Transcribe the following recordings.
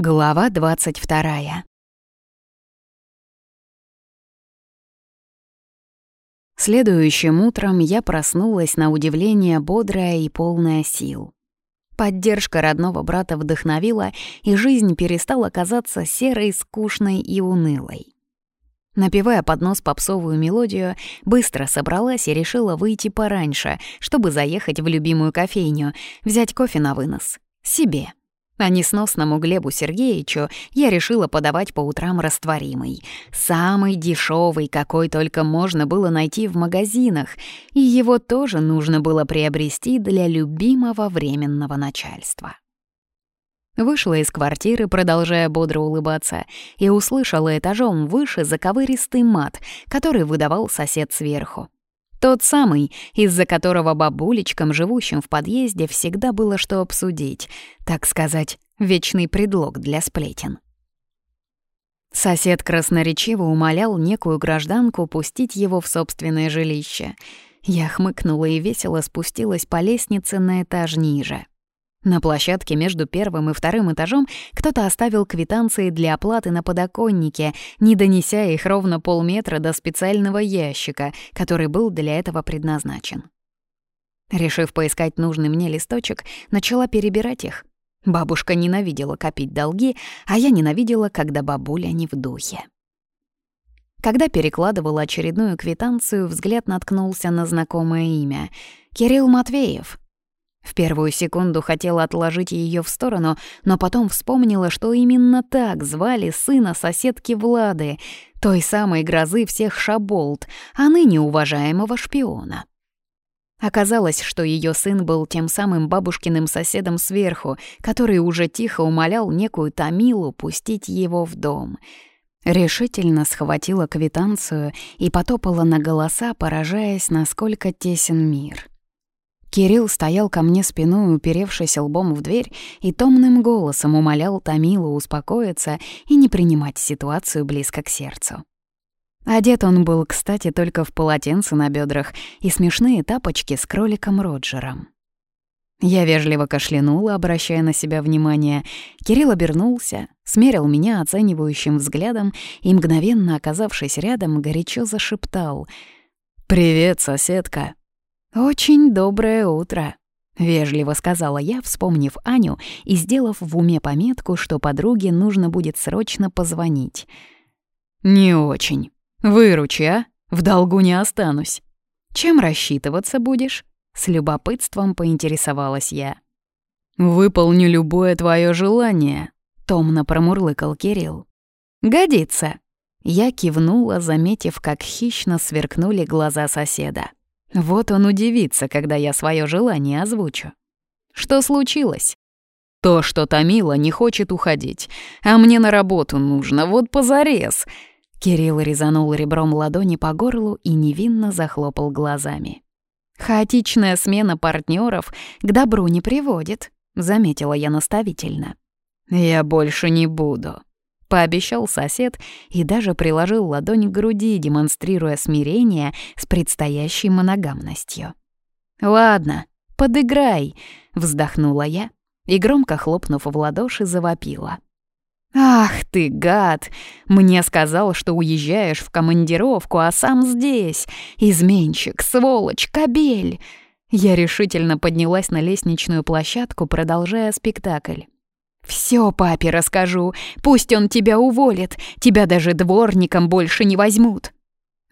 Глава двадцать вторая. Следующим утром я проснулась на удивление бодрая и полная сил. Поддержка родного брата вдохновила, и жизнь перестала казаться серой, скучной и унылой. Напевая под нос попсовую мелодию, быстро собралась и решила выйти пораньше, чтобы заехать в любимую кофейню, взять кофе на вынос. Себе. А несносному Глебу Сергеевичу я решила подавать по утрам растворимый. Самый дешевый, какой только можно было найти в магазинах. И его тоже нужно было приобрести для любимого временного начальства. Вышла из квартиры, продолжая бодро улыбаться, и услышала этажом выше заковыристый мат, который выдавал сосед сверху. Тот самый, из-за которого бабулечкам, живущим в подъезде, всегда было что обсудить, так сказать, вечный предлог для сплетен. Сосед красноречиво умолял некую гражданку пустить его в собственное жилище. Я хмыкнула и весело спустилась по лестнице на этаж ниже. На площадке между первым и вторым этажом кто-то оставил квитанции для оплаты на подоконнике, не донеся их ровно полметра до специального ящика, который был для этого предназначен. Решив поискать нужный мне листочек, начала перебирать их. Бабушка ненавидела копить долги, а я ненавидела, когда бабуля не в духе. Когда перекладывала очередную квитанцию, взгляд наткнулся на знакомое имя — Кирилл Матвеев — в первую секунду хотела отложить ее в сторону, но потом вспомнила, что именно так звали сына соседки Влады, той самой грозы всех Шаболт, а ныне уважаемого шпиона. Оказалось, что ее сын был тем самым бабушкиным соседом сверху, который уже тихо умолял некую Тамилу пустить его в дом. Решительно схватила квитанцию и потопала на голоса, поражаясь, насколько тесен мир. Кирилл стоял ко мне спиной, уперевшись лбом в дверь, и томным голосом умолял Томилу успокоиться и не принимать ситуацию близко к сердцу. Одет он был, кстати, только в полотенце на бедрах и смешные тапочки с кроликом Роджером. Я вежливо кашлянула, обращая на себя внимание. Кирилл обернулся, смерил меня оценивающим взглядом и, мгновенно оказавшись рядом, горячо зашептал «Привет, соседка!» «Очень доброе утро», — вежливо сказала я, вспомнив Аню и сделав в уме пометку, что подруге нужно будет срочно позвонить. «Не очень. Выручи, а? В долгу не останусь. Чем рассчитываться будешь?» С любопытством поинтересовалась я. «Выполню любое твое желание», — томно промурлыкал Кирилл. «Годится». Я кивнула, заметив, как хищно сверкнули глаза соседа. Вот он удивится, когда я свое желание озвучу. Что случилось? То, что Тамила не хочет уходить, а мне на работу нужно, вот позарез. Кирилл резанул ребром ладони по горлу и невинно захлопал глазами. Хаотичная смена партнеров к добру не приводит, заметила я наставительно. Я больше не буду, пообещал сосед и даже приложил ладонь к груди, демонстрируя смирение с предстоящей моногамностью. «Ладно, подыграй», — вздохнула я и, громко хлопнув в ладоши, завопила. «Ах ты, гад! Мне сказал, что уезжаешь в командировку, а сам здесь. Изменщик, сволочь, кобель!» Я решительно поднялась на лестничную площадку, продолжая спектакль. «Все папе расскажу. Пусть он тебя уволит. Тебя даже дворником больше не возьмут».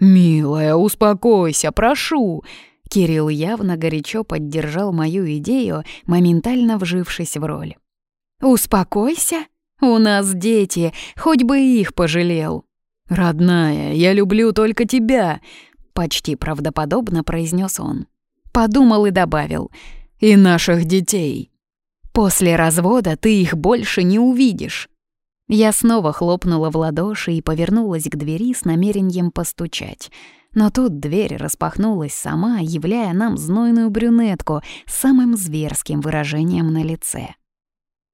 «Милая, успокойся, прошу». Кирилл явно горячо поддержал мою идею, моментально вжившись в роль. «Успокойся? У нас дети, хоть бы их пожалел». «Родная, я люблю только тебя», — почти правдоподобно произнес он. Подумал и добавил. «И наших детей». После развода ты их больше не увидишь». Я снова хлопнула в ладоши и повернулась к двери с намерением постучать. Но тут дверь распахнулась сама, являя нам знойную брюнетку с самым зверским выражением на лице.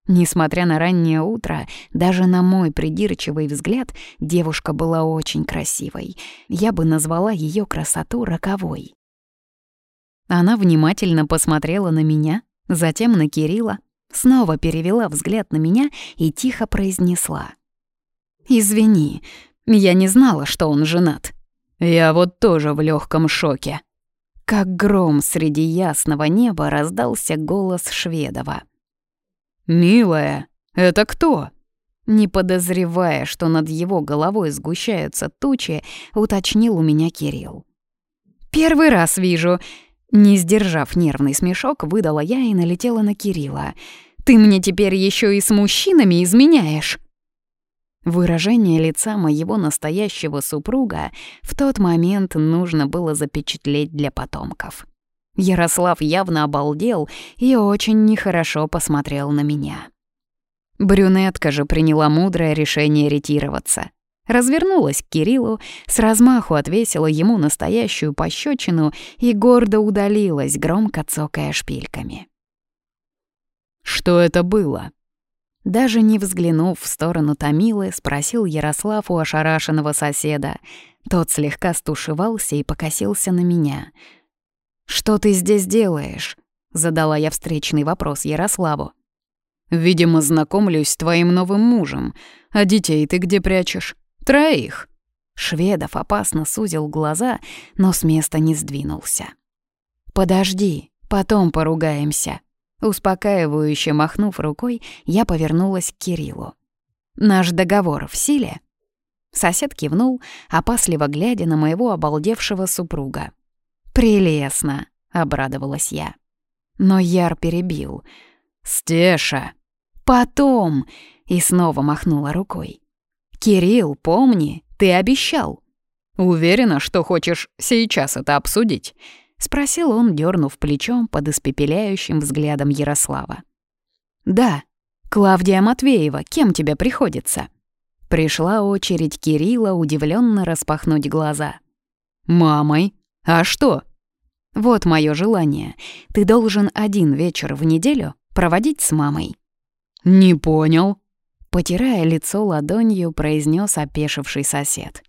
Несмотря на раннее утро, даже на мой придирчивый взгляд, девушка была очень красивой. Я бы назвала ее красоту роковой. Она внимательно посмотрела на меня, затем на Кирилла, Снова перевела взгляд на меня и тихо произнесла. «Извини, я не знала, что он женат. Я вот тоже в легком шоке». Как гром среди ясного неба раздался голос Шведова. «Милая, это кто?» Не подозревая, что над его головой сгущаются тучи, уточнил у меня Кирилл. «Первый раз вижу». Не сдержав нервный смешок, выдала я и налетела на Кирилла. «Ты мне теперь еще и с мужчинами изменяешь?» Выражение лица моего настоящего супруга в тот момент нужно было запечатлеть для потомков. Ярослав явно обалдел и очень нехорошо посмотрел на меня. Брюнетка же приняла мудрое решение ретироваться. Развернулась к Кириллу, с размаху отвесила ему настоящую пощечину и гордо удалилась, громко цокая шпильками. «Что это было?» Даже не взглянув в сторону Томилы, спросил Ярослав у ошарашенного соседа. Тот слегка стушевался и покосился на меня. «Что ты здесь делаешь?» — задала я встречный вопрос Ярославу. «Видимо, знакомлюсь с твоим новым мужем. А детей ты где прячешь? Троих». Шведов опасно сузил глаза, но с места не сдвинулся. «Подожди, потом поругаемся», Успокаивающе махнув рукой, я повернулась к Кириллу. «Наш договор в силе?» Сосед кивнул, опасливо глядя на моего обалдевшего супруга. «Прелестно!» — обрадовалась я. Но Яр перебил. «Стеша!» «Потом!» — и снова махнула рукой. «Кирилл, помни, ты обещал!» «Уверена, что хочешь сейчас это обсудить?» — спросил он, дернув плечом под испепеляющим взглядом Ярослава. «Да, Клавдия Матвеева, кем тебе приходится?» Пришла очередь Кирилла удивленно распахнуть глаза. «Мамой? А что?» «Вот мое желание. Ты должен один вечер в неделю проводить с мамой». «Не понял», — потирая лицо ладонью, произнес опешивший сосед.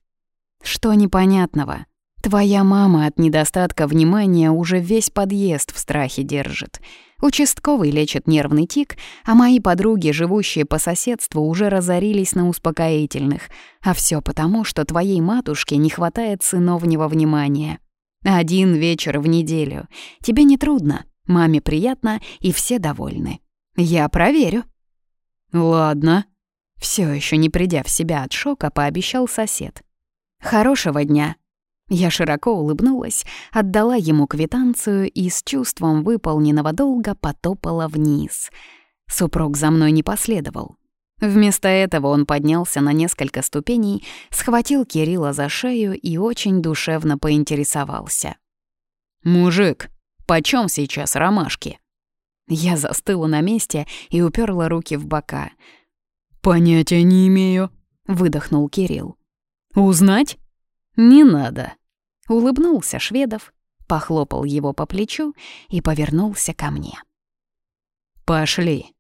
«Что непонятного?» Твоя мама от недостатка внимания уже весь подъезд в страхе держит. Участковый лечит нервный тик, а мои подруги, живущие по соседству, уже разорились на успокоительных. А все потому, что твоей матушке не хватает сыновнего внимания. Один вечер в неделю. Тебе не трудно, маме приятно, и все довольны. Я проверю. Ладно. Все еще не придя в себя от шока, пообещал сосед. Хорошего дня. Я широко улыбнулась, отдала ему квитанцию и с чувством выполненного долга потопала вниз. Супруг за мной не последовал. Вместо этого он поднялся на несколько ступеней, схватил Кирилла за шею и очень душевно поинтересовался. «Мужик, почем сейчас ромашки?» Я застыла на месте и уперла руки в бока. «Понятия не имею», — выдохнул Кирилл. «Узнать?» «Не надо», — улыбнулся Шведов, похлопал его по плечу и повернулся ко мне. «Пошли».